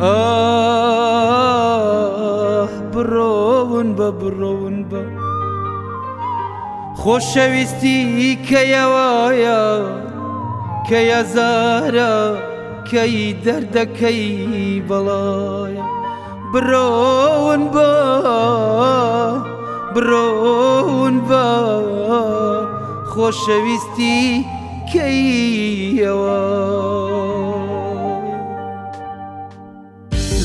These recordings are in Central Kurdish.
ئاه برۆون بە بڕۆون بە خۆشەویستی کەیەوەە کە یازارە کەی دەردەکەی بەڵایە برۆون بە برۆون بە خۆشەویستی کەیەوە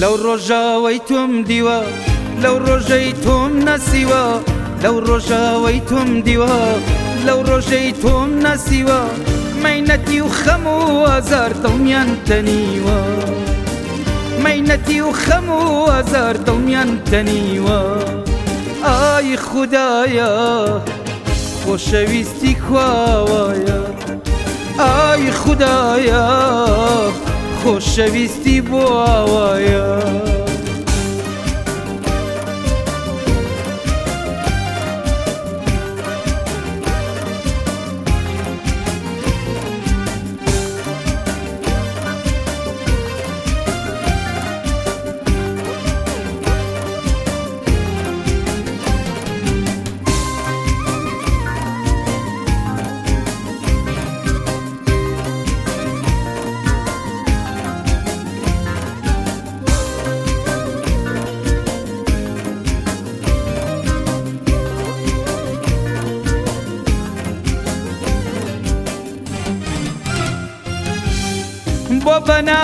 لەو ڕۆژاوەی تۆم دیوە لەو ڕۆژەی تۆم نەسیوە لەو ڕۆژاوەی تۆم دیوە لەو ڕۆژەی تۆم نەسیوە مەینەتی و خەم و ئازار دڵمیان تەنیوە مەینەتی و خەم و ئازار دڵمیان تەنیوە ئای خوددایە خۆشەویستی کواوایە ئای خوددایە خۆشەویستی بۆ ئاوایە بۆ بەنا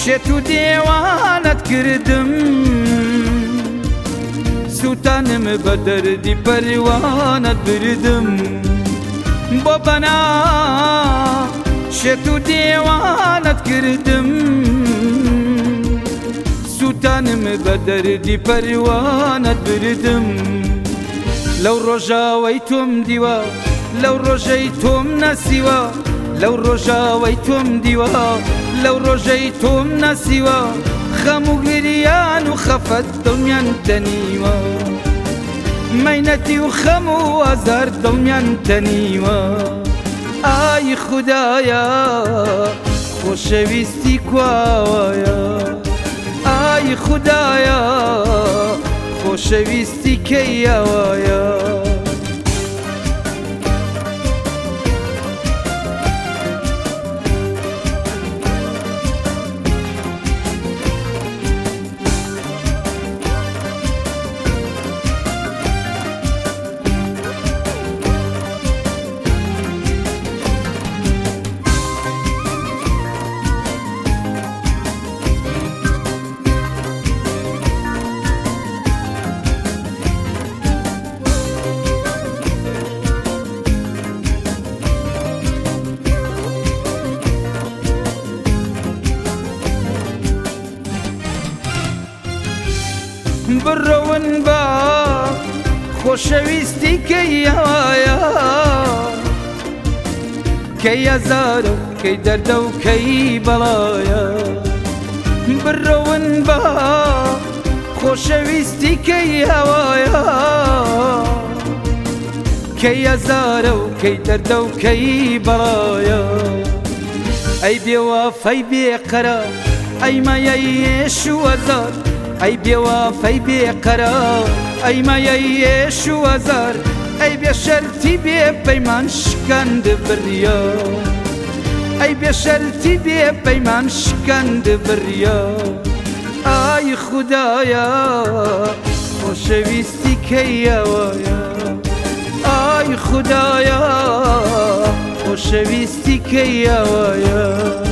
شێت و دێوانت کردم سووتانم بە دەردی پەریوانت بردم بۆ بەنا شێت و دێوانت کردم سووتانم بە دەردی پەریوانت بردم لەو ڕۆژاوەی تۆم دیوە لەو ڕۆژەی تۆم نەسیوە لو رجاويتم تۆم لو رجيتم ڕۆژەی تۆم ناسیوە خەم و گریان و خەفەت دڵمیان تەنیوە مەینەتی و آي خدايا ئازار دڵمیان تەنیوە ئای خوددایە خۆشەویستی بڕەون بە خۆشەویستی کەیایە کەی ئەزار و کەی دەردە و کەی بەڵایە بڕەون بە خۆشەویستی کەی هەوایە کەی ئەزارە و کەی دەردە و کەی بەڵایە ئەی بێوە فەی بێقەرە ئەیمەەیێش وەزار ئەی بێوە فەی بێقەرە ئەیمەیە ئێش وەزار ئەی بێشەرتی بێ پەیمان شکند بڕە ئەی بێشەرتی بێ پەیمان شکند بڕە ئای خوددایە خۆشەویستی کەیەوەە ئای خوددایە خۆشەویستی کەیەوەە